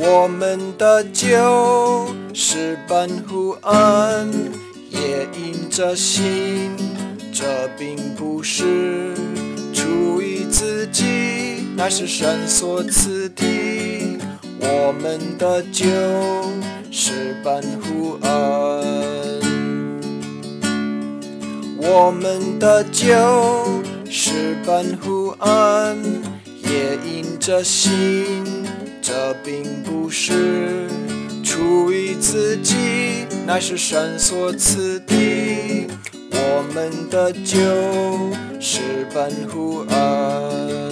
我们的酒是本乎恩，也因着心，这并不是出于自己，乃是神所赐的。我们的酒是本乎恩，我们的酒是本乎恩，也因着心。这并不是出于自己，乃是神所赐的。我们的就是本乎恩。